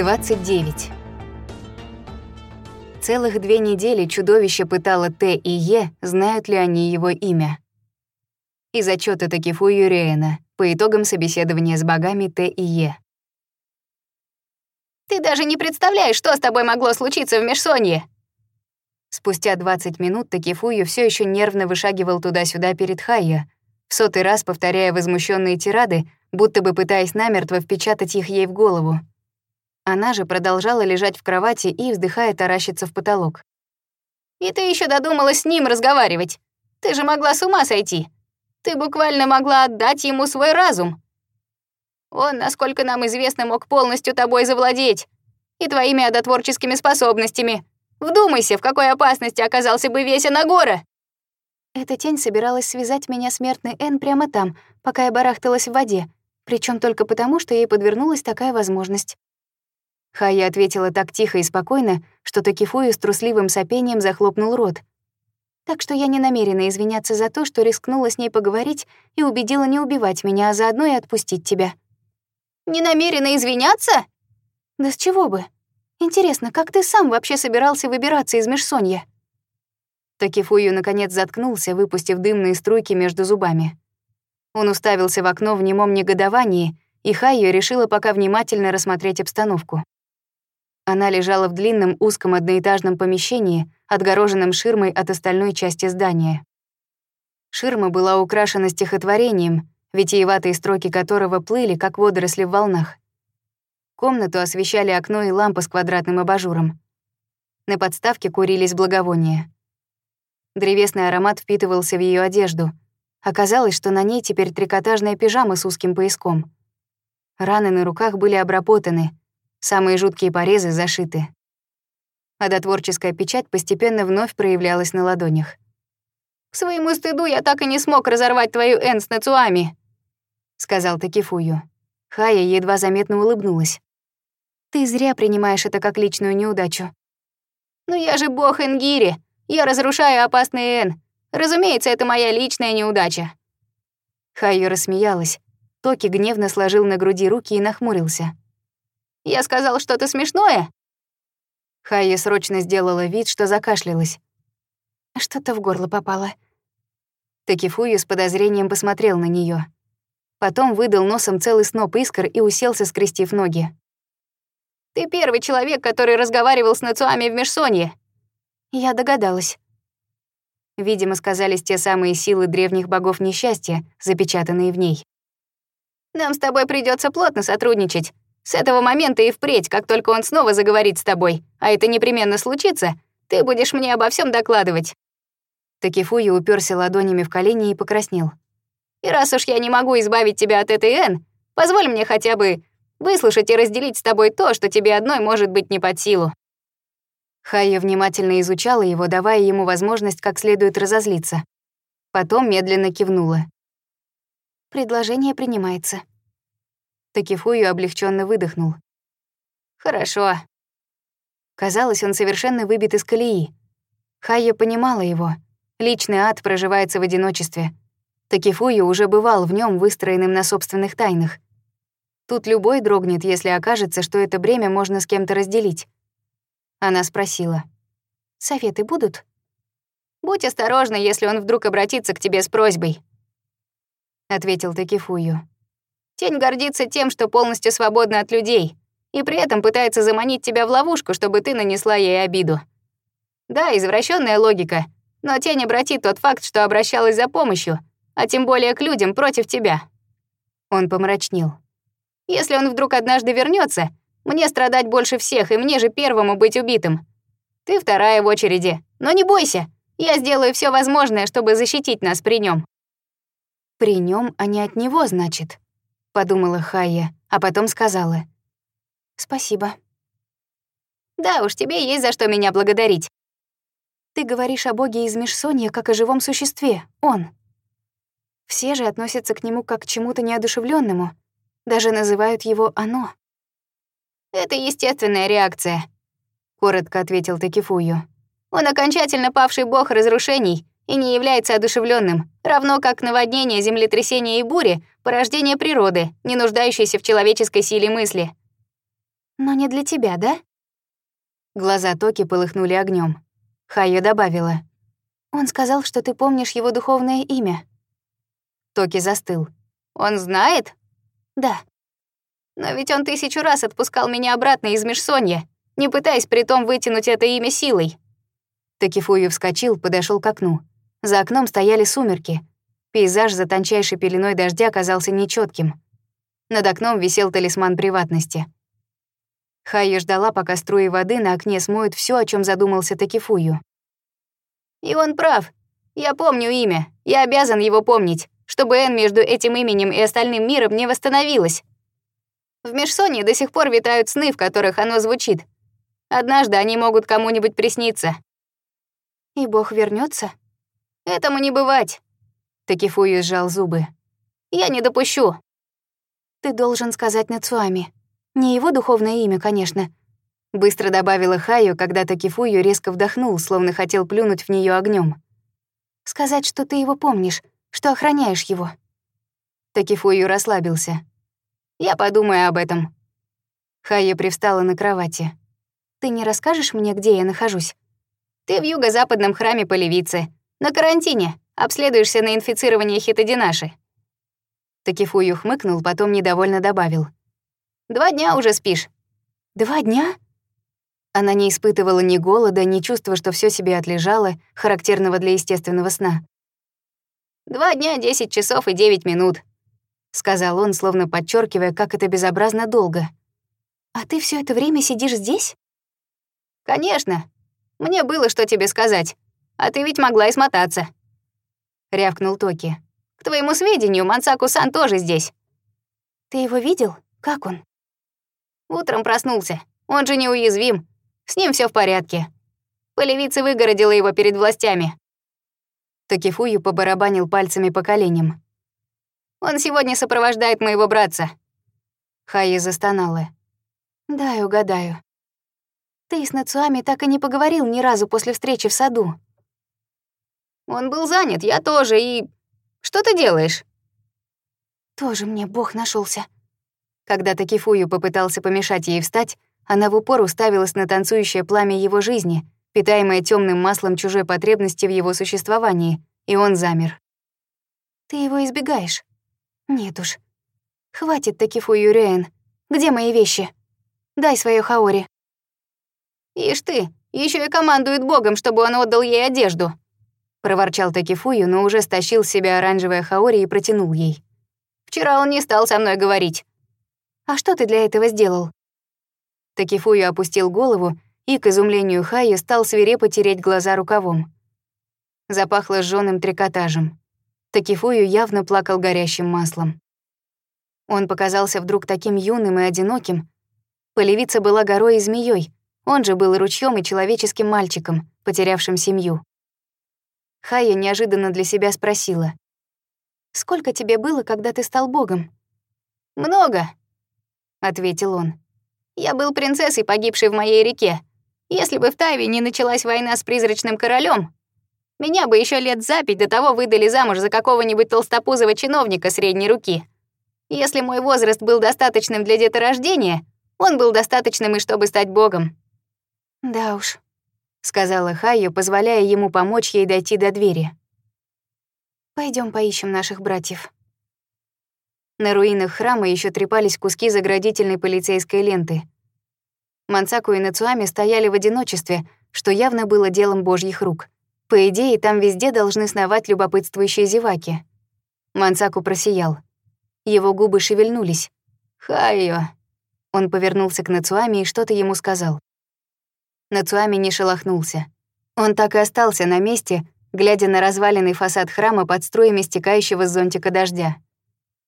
29. Целых две недели чудовище пытало Т и Е, знают ли они его имя. Из отчета Такифу Юриэна по итогам собеседования с богами Т и Е. «Ты даже не представляешь, что с тобой могло случиться в Межсонье!» Спустя 20 минут Такифую все еще нервно вышагивал туда-сюда перед Хайя, в сотый раз повторяя возмущенные тирады, будто бы пытаясь намертво впечатать их ей в голову. Она же продолжала лежать в кровати и, вздыхая, таращиться в потолок. «И ты еще додумалась с ним разговаривать. Ты же могла с ума сойти. Ты буквально могла отдать ему свой разум. Он, насколько нам известно, мог полностью тобой завладеть и твоими одотворческими способностями. Вдумайся, в какой опасности оказался бы весь Анагора!» Эта тень собиралась связать меня смертный Н прямо там, пока я барахталась в воде, причем только потому, что ей подвернулась такая возможность. Хая ответила так тихо и спокойно, что Токифую с трусливым сопением захлопнул рот. Так что я не намерена извиняться за то, что рискнула с ней поговорить и убедила не убивать меня, а заодно и отпустить тебя. «Не намерена извиняться?» «Да с чего бы? Интересно, как ты сам вообще собирался выбираться из межсонья?» Такифую наконец заткнулся, выпустив дымные струйки между зубами. Он уставился в окно в немом негодовании, и Хайо решила пока внимательно рассмотреть обстановку. Она лежала в длинном узком одноэтажном помещении, отгороженном ширмой от остальной части здания. Ширма была украшена стихотворением, витиеватые строки которого плыли, как водоросли в волнах. Комнату освещали окно и лампа с квадратным абажуром. На подставке курились благовония. Древесный аромат впитывался в ее одежду. Оказалось, что на ней теперь трикотажная пижама с узким пояском. Раны на руках были обработаны, Самые жуткие порезы зашиты. А Одотворческая печать постепенно вновь проявлялась на ладонях. «К своему стыду я так и не смог разорвать твою Эн с Нацуами», — сказал Такифую. Хая едва заметно улыбнулась. «Ты зря принимаешь это как личную неудачу». «Но я же бог Энгири. Я разрушаю опасные Эн. Разумеется, это моя личная неудача». Хая рассмеялась. Токи гневно сложил на груди руки и нахмурился. Я сказал что-то смешное?» Хайя срочно сделала вид, что закашлялась. Что-то в горло попало. Такифуя с подозрением посмотрел на нее. Потом выдал носом целый сноп искр и уселся, скрестив ноги. «Ты первый человек, который разговаривал с Нацуами в Межсонье!» Я догадалась. Видимо, сказались те самые силы древних богов несчастья, запечатанные в ней. «Нам с тобой придется плотно сотрудничать, с этого момента и впредь, как только он снова заговорит с тобой, а это непременно случится, ты будешь мне обо всем докладывать». Такифуя уперся ладонями в колени и покраснел. «И раз уж я не могу избавить тебя от этой Н, позволь мне хотя бы выслушать и разделить с тобой то, что тебе одной может быть не под силу». Хайя внимательно изучала его, давая ему возможность как следует разозлиться. Потом медленно кивнула. «Предложение принимается», Такифую облегченно выдохнул. «Хорошо». Казалось, он совершенно выбит из колеи. Хайя понимала его. Личный ад проживается в одиночестве. Такифую уже бывал в нем, выстроенным на собственных тайнах. Тут любой дрогнет, если окажется, что это бремя можно с кем-то разделить. Она спросила. «Советы будут?» «Будь осторожна, если он вдруг обратится к тебе с просьбой», — ответил Такифую. Тень гордится тем, что полностью свободна от людей, и при этом пытается заманить тебя в ловушку, чтобы ты нанесла ей обиду. Да, извращенная логика, но тень обратит тот факт, что обращалась за помощью, а тем более к людям против тебя. Он помрачнил. Если он вдруг однажды вернется, мне страдать больше всех, и мне же первому быть убитым. Ты вторая в очереди. Но не бойся, я сделаю все возможное, чтобы защитить нас при нем. При нем, а не от него, значит. — подумала Хайя, а потом сказала. «Спасибо». «Да уж, тебе есть за что меня благодарить». «Ты говоришь о боге из Межсонья как о живом существе, он». Все же относятся к нему как к чему-то неодушевленному, даже называют его «оно». «Это естественная реакция», — коротко ответил Такифую. «Он окончательно павший бог разрушений и не является одушевленным, равно как наводнение, землетрясение и бури порождение природы, не нуждающееся в человеческой силе мысли. Но не для тебя, да? Глаза Токи полыхнули огнем. Хайо добавила. Он сказал, что ты помнишь его духовное имя. Токи застыл. Он знает? Да. Но ведь он тысячу раз отпускал меня обратно из межсонья, не пытаясь при том вытянуть это имя силой. Такифую вскочил, подошел к окну. За окном стояли сумерки, Пейзаж за тончайшей пеленой дождя казался нечетким. Над окном висел талисман приватности. Хайя ждала, пока струи воды на окне смоют все, о чем задумался Такифую. «И он прав. Я помню имя. Я обязан его помнить, чтобы Н между этим именем и остальным миром не восстановилась. В Межсоне до сих пор витают сны, в которых оно звучит. Однажды они могут кому-нибудь присниться». «И Бог вернется? «Этому не бывать. Такифуи сжал зубы. «Я не допущу!» «Ты должен сказать Нацуами. Не его духовное имя, конечно». Быстро добавила Хаю, когда Такифую резко вдохнул, словно хотел плюнуть в нее огнем. «Сказать, что ты его помнишь, что охраняешь его». Такифую расслабился. «Я подумаю об этом». Хая привстала на кровати. «Ты не расскажешь мне, где я нахожусь?» «Ты в юго-западном храме Полевицы, на карантине обследуешься на инфицирование хитодинаши». Такифую хмыкнул, потом недовольно добавил. «Два дня уже спишь». «Два дня?» Она не испытывала ни голода, ни чувства, что все себе отлежало, характерного для естественного сна. «Два дня, десять часов и девять минут», — сказал он, словно подчеркивая, как это безобразно долго. «А ты все это время сидишь здесь?» «Конечно. Мне было что тебе сказать. А ты ведь могла и смотаться». — рявкнул Токи. «К твоему сведению, Мансаку-сан тоже здесь». «Ты его видел? Как он?» Утром проснулся. Он же неуязвим. С ним все в порядке. Полевица выгородила его перед властями. Токифую побарабанил пальцами по коленям. «Он сегодня сопровождает моего братца». Хаи застонала. «Дай угадаю. Ты с Нацуами так и не поговорил ни разу после встречи в саду. Он был занят, я тоже, и... Что ты делаешь?» «Тоже мне бог нашелся. Когда Такифую попытался помешать ей встать, она в упор уставилась на танцующее пламя его жизни, питаемое темным маслом чужой потребности в его существовании, и он замер. «Ты его избегаешь?» «Нет уж. Хватит Такифую Рейн. Где мои вещи? Дай свое Хаори». «Ишь ты, еще и командует богом, чтобы он отдал ей одежду», проворчал Такифую, но уже стащил с себя оранжевое хаори и протянул ей. «Вчера он не стал со мной говорить». «А что ты для этого сделал?» Такифую опустил голову и, к изумлению Хая, стал свирепо тереть глаза рукавом. Запахло сжёным трикотажем. Такифую явно плакал горящим маслом. Он показался вдруг таким юным и одиноким. Полевица была горой и змеей, он же был ручьем и человеческим мальчиком, потерявшим семью. Хая неожиданно для себя спросила. «Сколько тебе было, когда ты стал богом?» «Много», — ответил он. «Я был принцессой, погибшей в моей реке. Если бы в Тайве не началась война с призрачным королем, меня бы еще лет за пять до того выдали замуж за какого-нибудь толстопузого чиновника средней руки. Если мой возраст был достаточным для деторождения, он был достаточным и чтобы стать богом». «Да уж», сказала Хайо, позволяя ему помочь ей дойти до двери. Пойдем поищем наших братьев. На руинах храма еще трепались куски заградительной полицейской ленты. Мансаку и Нацуами стояли в одиночестве, что явно было делом божьих рук. По идее, там везде должны сновать любопытствующие зеваки. Мансаку просиял. Его губы шевельнулись. «Хайо!» Он повернулся к Нацуами и что-то ему сказал. Нацуами не шелохнулся. Он так и остался на месте, глядя на разваленный фасад храма под струями стекающего с зонтика дождя.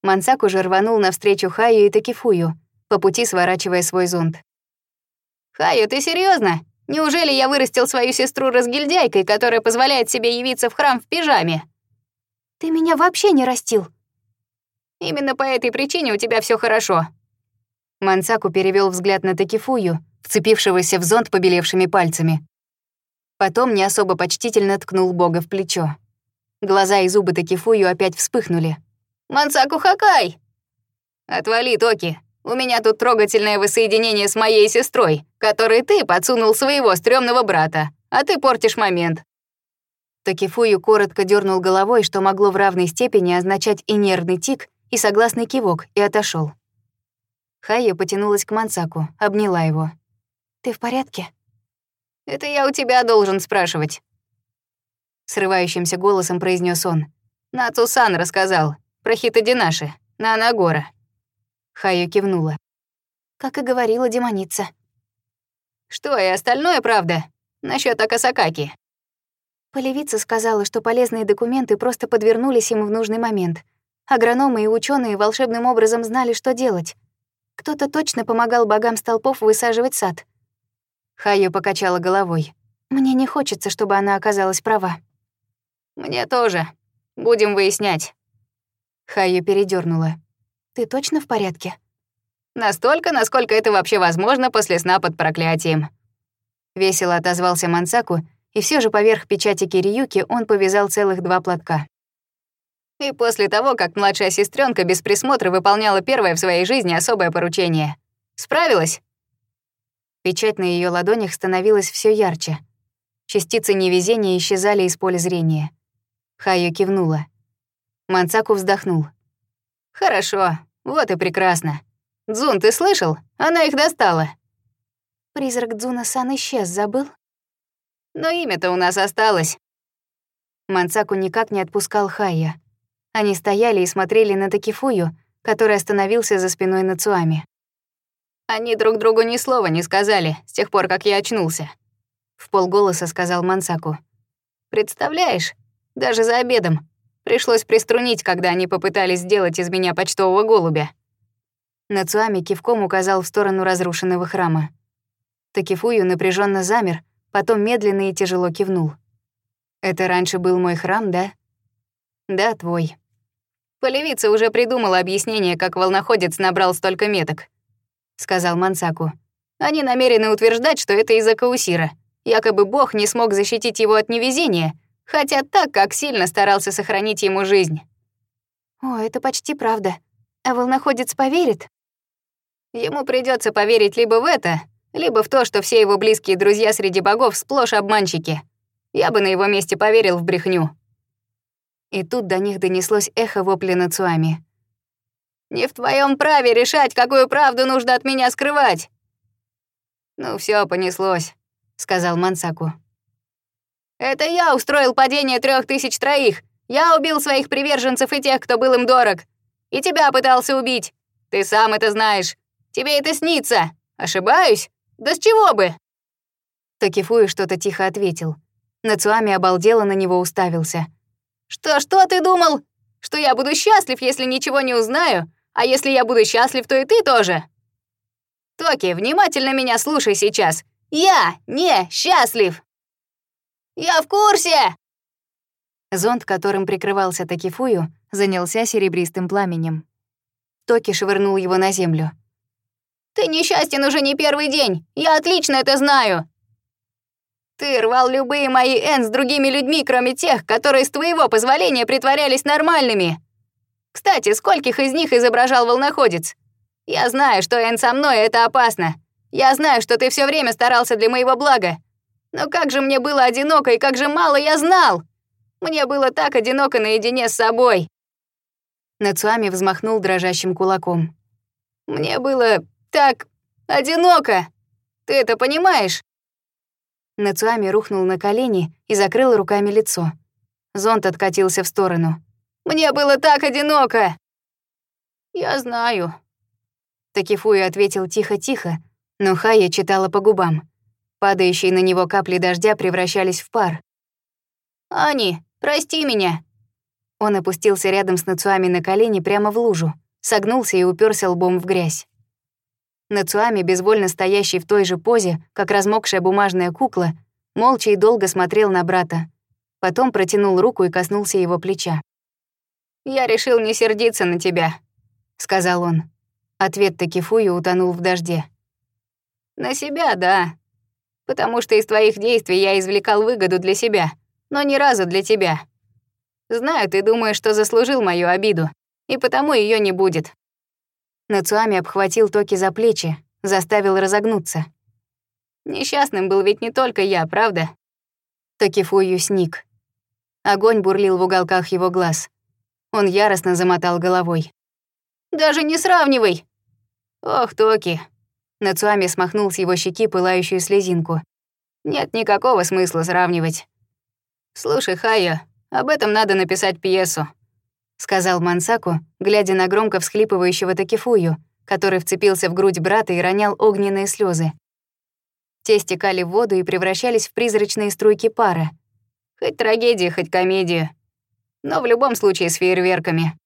Мансак уже рванул навстречу Хаю и Такифую, по пути сворачивая свой зонт. «Хаю, ты серьезно? Неужели я вырастил свою сестру разгильдяйкой, которая позволяет себе явиться в храм в пижаме?» «Ты меня вообще не растил». «Именно по этой причине у тебя все хорошо», Мансаку перевел взгляд на Такифую, вцепившегося в зонт побелевшими пальцами. Потом не особо почтительно ткнул бога в плечо. Глаза и зубы Такифую опять вспыхнули. «Мансаку Хакай!» «Отвали, Токи! У меня тут трогательное воссоединение с моей сестрой, которой ты подсунул своего стрёмного брата, а ты портишь момент». Такифую коротко дернул головой, что могло в равной степени означать и нервный тик, и согласный кивок, и отошел. Хайя потянулась к Мансаку, обняла его. «Ты в порядке?» «Это я у тебя должен спрашивать», — срывающимся голосом произнес он. «Нацу-сан рассказал про Хитодинаши, на Анагора». Хайя кивнула. «Как и говорила демоница». «Что, и остальное правда? Насчёт Акасакаки?» Полевица сказала, что полезные документы просто подвернулись им в нужный момент. Агрономы и ученые волшебным образом знали, что делать. Кто-то точно помогал богам столпов высаживать сад. Хаю покачала головой. Мне не хочется, чтобы она оказалась права. Мне тоже. Будем выяснять. Хаю передернула. Ты точно в порядке? Настолько, насколько это вообще возможно после сна под проклятием. Весело отозвался Мансаку, и все же поверх печати Кириюки он повязал целых два платка. И после того, как младшая сестренка без присмотра выполняла первое в своей жизни особое поручение. Справилась? Печать на ее ладонях становилась все ярче. Частицы невезения исчезали из поля зрения. Хайо кивнула. Мансаку вздохнул. «Хорошо, вот и прекрасно. Дзун, ты слышал? Она их достала». «Призрак Дзуна-сан исчез, забыл?» «Но имя-то у нас осталось». Мансаку никак не отпускал Хая. Они стояли и смотрели на Такифую, который остановился за спиной Нацуами. «Они друг другу ни слова не сказали с тех пор, как я очнулся», — в полголоса сказал Мансаку. «Представляешь, даже за обедом пришлось приструнить, когда они попытались сделать из меня почтового голубя». Нацуами кивком указал в сторону разрушенного храма. Такифую напряженно замер, потом медленно и тяжело кивнул. «Это раньше был мой храм, да?» «Да, твой», Полевица уже придумала объяснение, как волноходец набрал столько меток», — сказал Мансаку. «Они намерены утверждать, что это из-за Каусира. Якобы бог не смог защитить его от невезения, хотя так, как сильно старался сохранить ему жизнь». «О, это почти правда. А волноходец поверит?» «Ему придется поверить либо в это, либо в то, что все его близкие друзья среди богов сплошь обманщики. Я бы на его месте поверил в брехню», и тут до них донеслось эхо вопли Нацуами. «Не в твоем праве решать, какую правду нужно от меня скрывать!» «Ну все понеслось», — сказал Мансаку. «Это я устроил падение трех тысяч троих! Я убил своих приверженцев и тех, кто был им дорог! И тебя пытался убить! Ты сам это знаешь! Тебе это снится! Ошибаюсь? Да с чего бы?» Токифуи что-то тихо ответил. Нацуами обалдело на него уставился — что, что ты думал? Что я буду счастлив, если ничего не узнаю? А если я буду счастлив, то и ты тоже. Токи, внимательно меня слушай сейчас. Я не счастлив. Я в курсе. Зонт, которым прикрывался Такифую, занялся серебристым пламенем. Токи швырнул его на землю. «Ты несчастен уже не первый день! Я отлично это знаю!» Ты рвал любые мои «Н» с другими людьми, кроме тех, которые с твоего позволения притворялись нормальными. Кстати, скольких из них изображал волноходец? Я знаю, что «Н» со мной — это опасно. Я знаю, что ты все время старался для моего блага. Но как же мне было одиноко и как же мало я знал! Мне было так одиноко наедине с собой. Нацуами взмахнул дрожащим кулаком. Мне было так одиноко. Ты это понимаешь? Нацуами рухнул на колени и закрыл руками лицо. Зонт откатился в сторону. «Мне было так одиноко!» «Я знаю», — Такифуя ответил тихо-тихо, но Хая читала по губам. Падающие на него капли дождя превращались в пар. «Ани, прости меня!» Он опустился рядом с Нацуами на колени прямо в лужу, согнулся и уперся лбом в грязь. Нацуами, безвольно стоящий в той же позе, как размокшая бумажная кукла, молча и долго смотрел на брата. Потом протянул руку и коснулся его плеча. «Я решил не сердиться на тебя», — сказал он. Ответ Такифую утонул в дожде. «На себя, да. Потому что из твоих действий я извлекал выгоду для себя, но ни разу для тебя. Знаю, ты думаешь, что заслужил мою обиду, и потому ее не будет. Нацуами обхватил Токи за плечи, заставил разогнуться. Несчастным был ведь не только я, правда? Токифую сник. Огонь бурлил в уголках его глаз. Он яростно замотал головой. «Даже не сравнивай!» «Ох, Токи!» Нацуами смахнул с его щеки пылающую слезинку. «Нет никакого смысла сравнивать. Слушай, Хайо, об этом надо написать пьесу сказал Мансаку, глядя на громко всхлипывающего Такифую, который вцепился в грудь брата и ронял огненные слезы. Те стекали в воду и превращались в призрачные струйки пара. Хоть трагедия, хоть комедия. Но в любом случае с фейерверками.